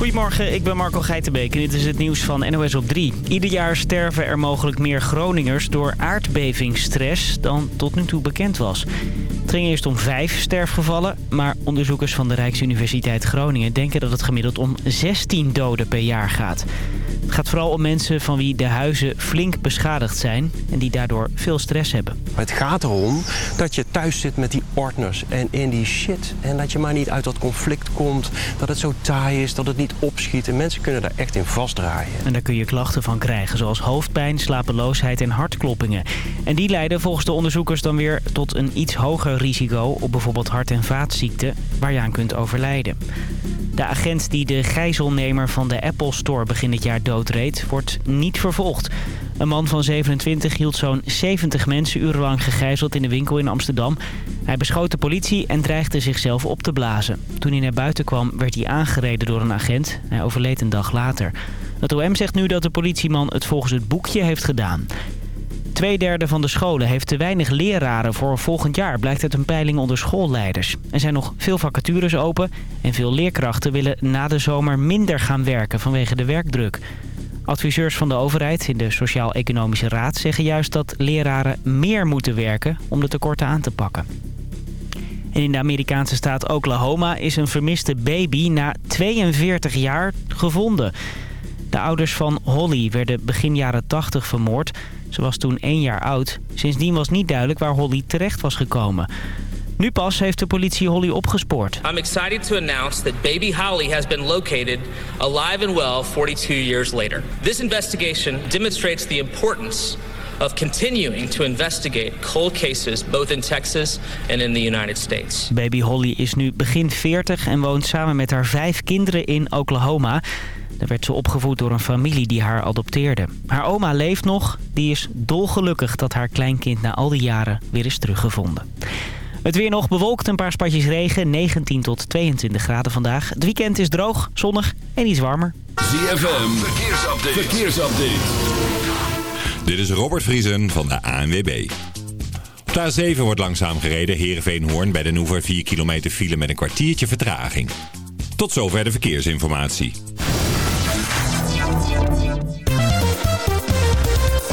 Goedemorgen, ik ben Marco Geitenbeek en dit is het nieuws van NOS op 3. Ieder jaar sterven er mogelijk meer Groningers door aardbevingsstress dan tot nu toe bekend was. Het ging eerst om vijf sterfgevallen, maar onderzoekers van de Rijksuniversiteit Groningen denken dat het gemiddeld om 16 doden per jaar gaat. Het gaat vooral om mensen van wie de huizen flink beschadigd zijn en die daardoor veel stress hebben. Het gaat erom dat je thuis zit met die ordners en in die shit. En dat je maar niet uit dat conflict komt, dat het zo taai is, dat het niet opschiet. En mensen kunnen daar echt in vastdraaien. En daar kun je klachten van krijgen, zoals hoofdpijn, slapeloosheid en hartkloppingen. En die leiden volgens de onderzoekers dan weer tot een iets hoger risico op bijvoorbeeld hart- en vaatziekten, waar je aan kunt overlijden. De agent die de gijzelnemer van de Apple Store begin dit jaar doodreed, wordt niet vervolgd. Een man van 27 hield zo'n 70 mensen urenlang gegijzeld in de winkel in Amsterdam. Hij beschoot de politie en dreigde zichzelf op te blazen. Toen hij naar buiten kwam werd hij aangereden door een agent. Hij overleed een dag later. Het OM zegt nu dat de politieman het volgens het boekje heeft gedaan. Tweederde van de scholen heeft te weinig leraren voor volgend jaar, blijkt uit een peiling onder schoolleiders. Er zijn nog veel vacatures open en veel leerkrachten willen na de zomer minder gaan werken vanwege de werkdruk. Adviseurs van de overheid in de Sociaal-Economische Raad zeggen juist dat leraren meer moeten werken om de tekorten aan te pakken. En in de Amerikaanse staat Oklahoma is een vermiste baby na 42 jaar gevonden. De ouders van Holly werden begin jaren 80 vermoord. Ze was toen één jaar oud. Sindsdien was niet duidelijk waar Holly terecht was gekomen. Nu pas heeft de politie Holly opgespoord. I'm excited to announce that baby Holly has been located alive and well 42 years later. This investigation demonstrates the importance of continuing to investigate cold cases both in Texas and in the United States. Baby Holly is nu begin 40 en woont samen met haar vijf kinderen in Oklahoma. Daar werd ze opgevoed door een familie die haar adopteerde. Haar oma leeft nog. Die is dolgelukkig dat haar kleinkind na al die jaren weer is teruggevonden. Het weer nog bewolkt, een paar spatjes regen, 19 tot 22 graden vandaag. Het weekend is droog, zonnig en iets warmer. ZFM, verkeersupdate. Dit is Robert Vriesen van de ANWB. Op de A7 wordt langzaam gereden, Heerenveen-Hoorn bij de Noever 4 kilometer file met een kwartiertje vertraging. Tot zover de verkeersinformatie.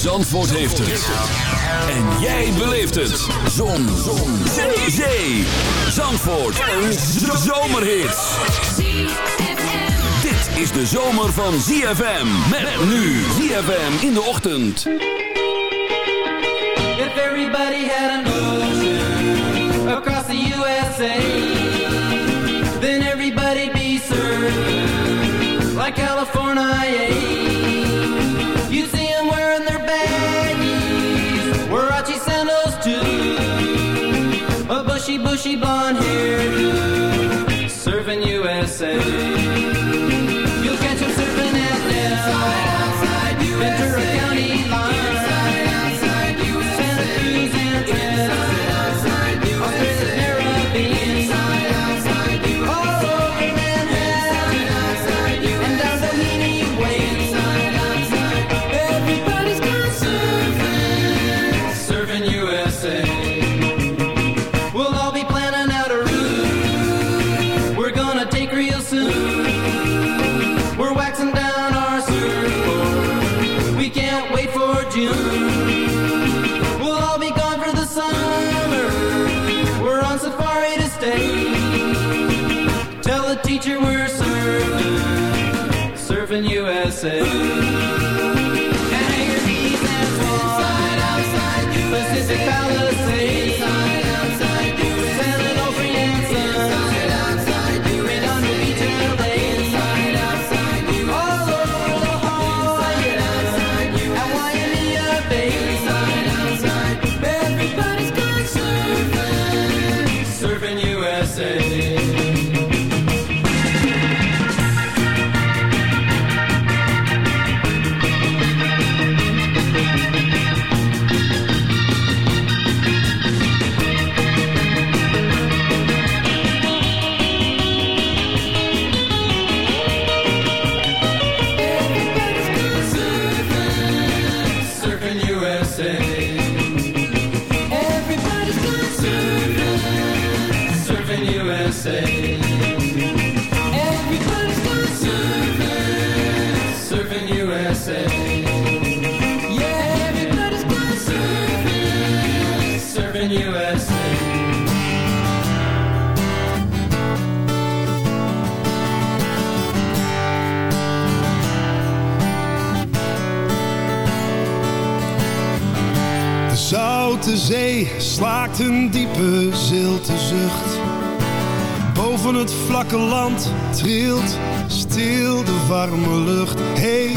Zandvoort heeft het. En jij beleeft het. Zon. Zon. Zee. Zee. Zandvoort. Een zomerhit. Dit is de zomer van ZFM. Met nu ZFM in de ochtend. If everybody had an ocean across the USA, De Zoute zee slaakt een diepe zilte zucht. Boven het vlakke land trilt stil de warme lucht. Hey,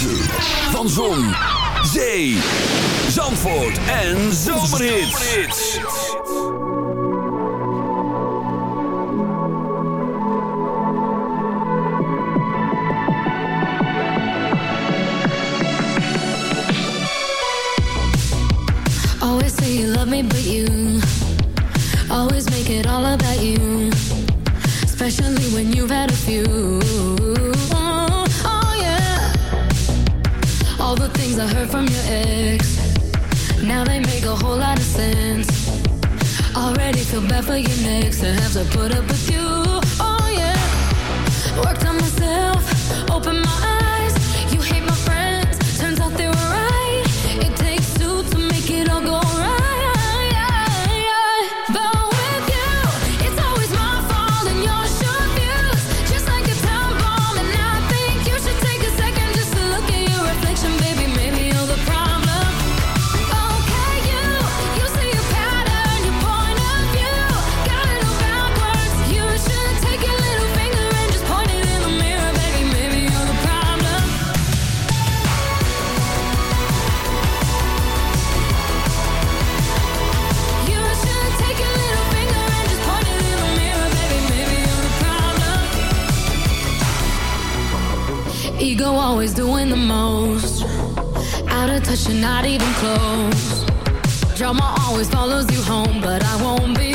Van Zon, Zee, Zandvoort en Zomerhits. Always say you love me, but you always make it all about you. Especially when you've had a few. I heard from your ex. Now they make a whole lot of sense. Already feel bad for your next to have to put up with you. Oh yeah. Worked on myself, open my eyes. Of touch and not even close. Drama always follows you home, but I won't be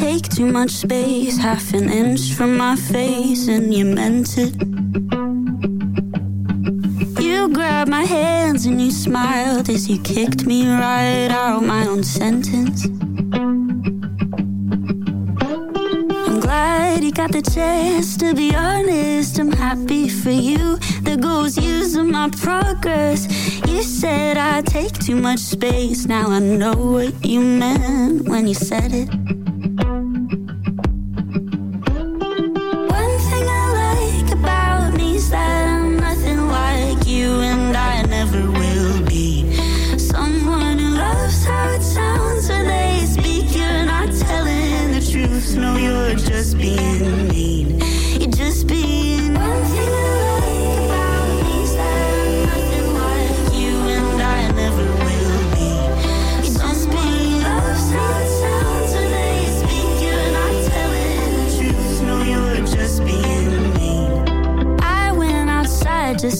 take too much space, half an inch from my face, and you meant it. You grabbed my hands and you smiled as you kicked me right out my own sentence. I'm glad you got the chance to be honest. I'm happy for you. The goals using my progress. You said I take too much space. Now I know what you meant when you said it.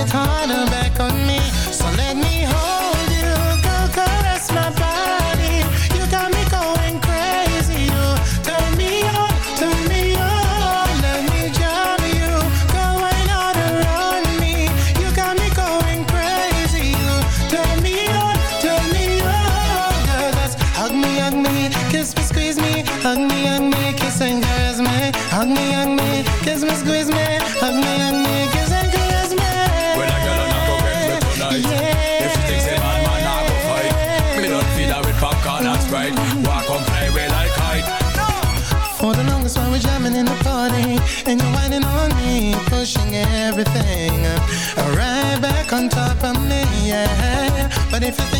the carnival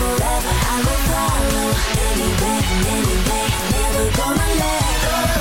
forever. I will follow. Any day Never gonna let go.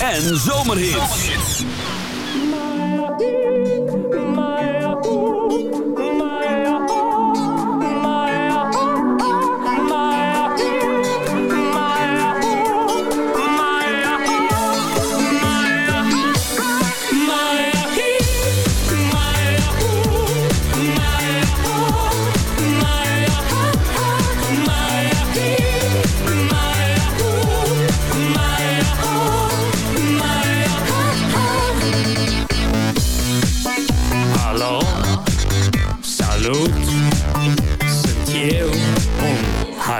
And zomerhit.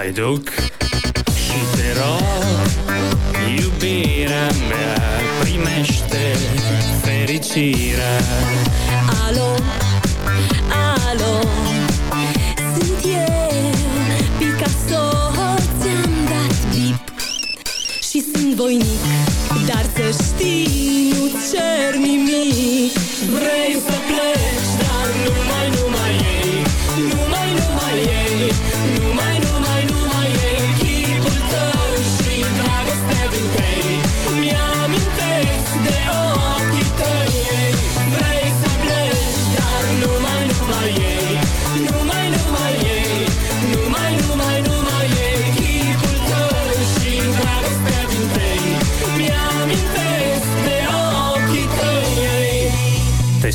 mai duc. Și te rog, iubirea mea Primește fericirea. Alo, alo Sunt eu, Picasso Ți-am dat bip Și sunt voinic Dar să știi, nu cer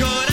corazón.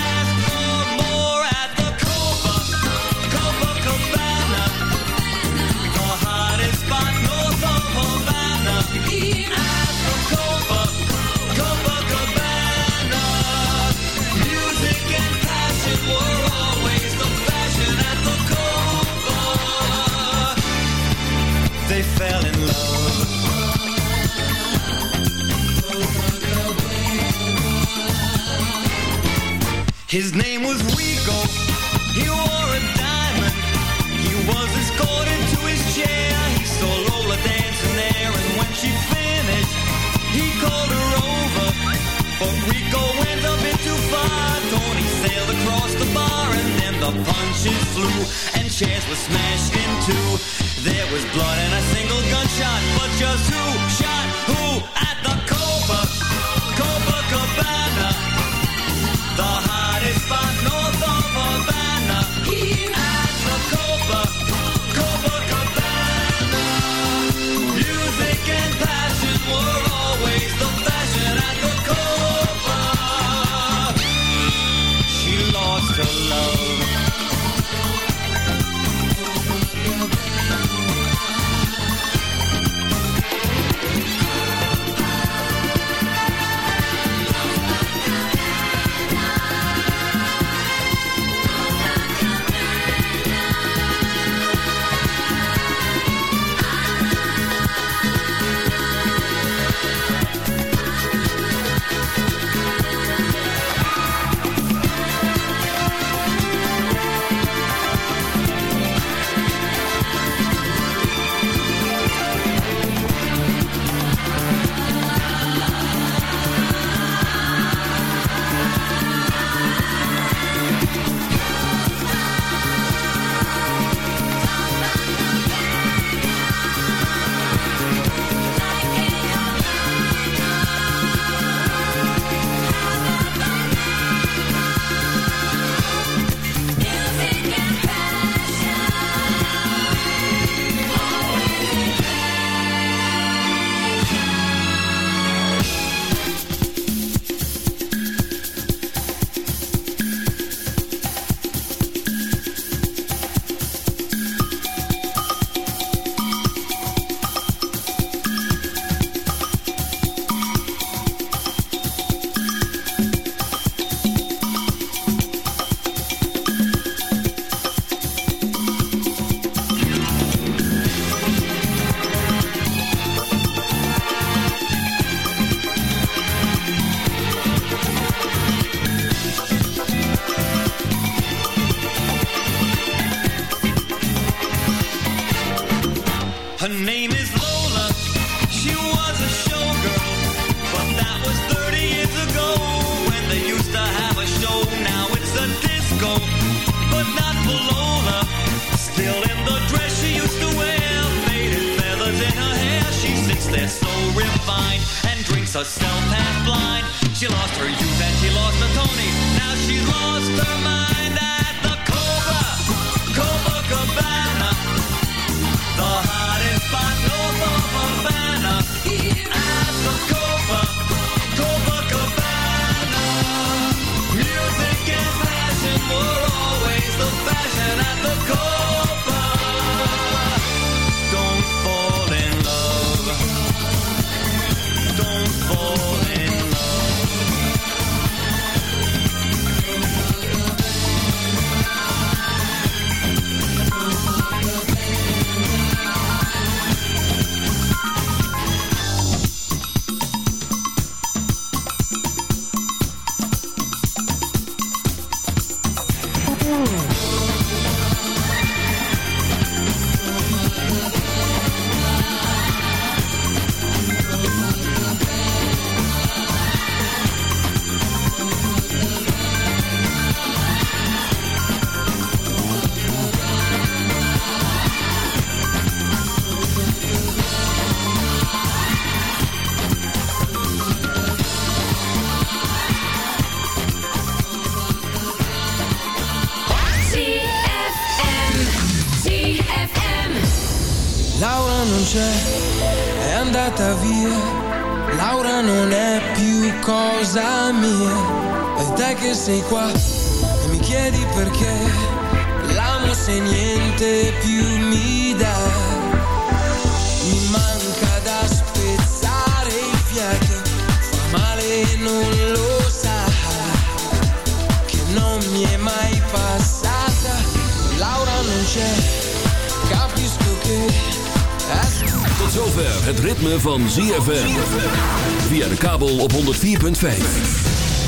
sei qua e mi chiedi perché l'amo se niente più mi dà. Mi manca da spezzare i fiati fa male e non lo sa, che non mi è mai passata. Laura non c'è, capisco che... Tot zover het ritme van ZFM. Via de kabel op 104.5.